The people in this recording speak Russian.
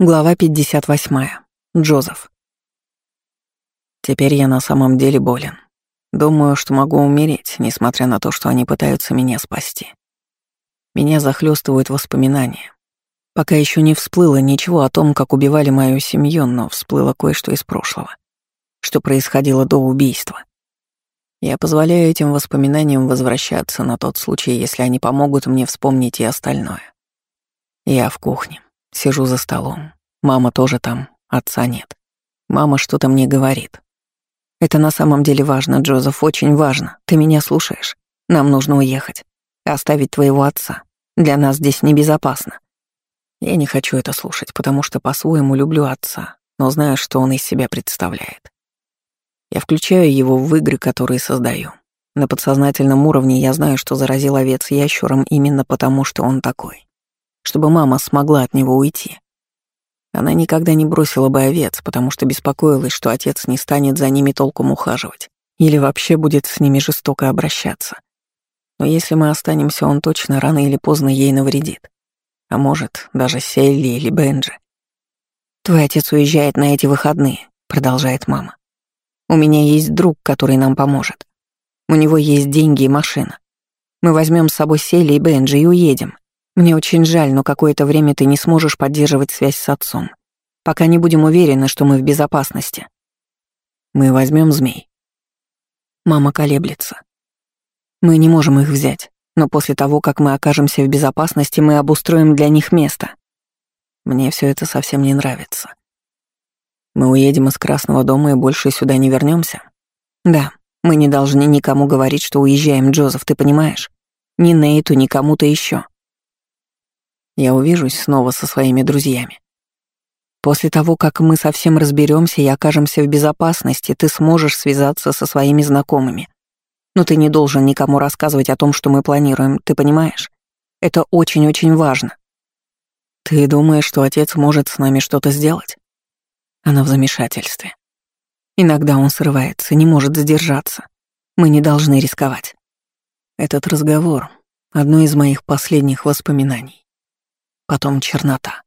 Глава 58. Джозеф. Теперь я на самом деле болен. Думаю, что могу умереть, несмотря на то, что они пытаются меня спасти. Меня захлестывают воспоминания. Пока еще не всплыло ничего о том, как убивали мою семью, но всплыло кое-что из прошлого, что происходило до убийства. Я позволяю этим воспоминаниям возвращаться на тот случай, если они помогут мне вспомнить и остальное. Я в кухне. Сижу за столом. Мама тоже там, отца нет. Мама что-то мне говорит. Это на самом деле важно, Джозеф, очень важно. Ты меня слушаешь? Нам нужно уехать. Оставить твоего отца. Для нас здесь небезопасно. Я не хочу это слушать, потому что по-своему люблю отца, но знаю, что он из себя представляет. Я включаю его в игры, которые создаю. На подсознательном уровне я знаю, что заразил овец ящуром именно потому, что он такой чтобы мама смогла от него уйти. Она никогда не бросила бы овец, потому что беспокоилась, что отец не станет за ними толком ухаживать или вообще будет с ними жестоко обращаться. Но если мы останемся, он точно рано или поздно ей навредит. А может, даже Селли или Бенджи. «Твой отец уезжает на эти выходные», — продолжает мама. «У меня есть друг, который нам поможет. У него есть деньги и машина. Мы возьмем с собой Селли и Бенджи и уедем. Мне очень жаль, но какое-то время ты не сможешь поддерживать связь с отцом, пока не будем уверены, что мы в безопасности. Мы возьмем змей. Мама колеблется. Мы не можем их взять, но после того, как мы окажемся в безопасности, мы обустроим для них место. Мне все это совсем не нравится. Мы уедем из Красного дома и больше сюда не вернемся. Да, мы не должны никому говорить, что уезжаем, Джозеф, ты понимаешь? Ни Нейту, ни кому-то еще я увижусь снова со своими друзьями. После того, как мы совсем разберемся и окажемся в безопасности, ты сможешь связаться со своими знакомыми. Но ты не должен никому рассказывать о том, что мы планируем, ты понимаешь? Это очень-очень важно. Ты думаешь, что отец может с нами что-то сделать? Она в замешательстве. Иногда он срывается, не может сдержаться. Мы не должны рисковать. Этот разговор — одно из моих последних воспоминаний потом чернота.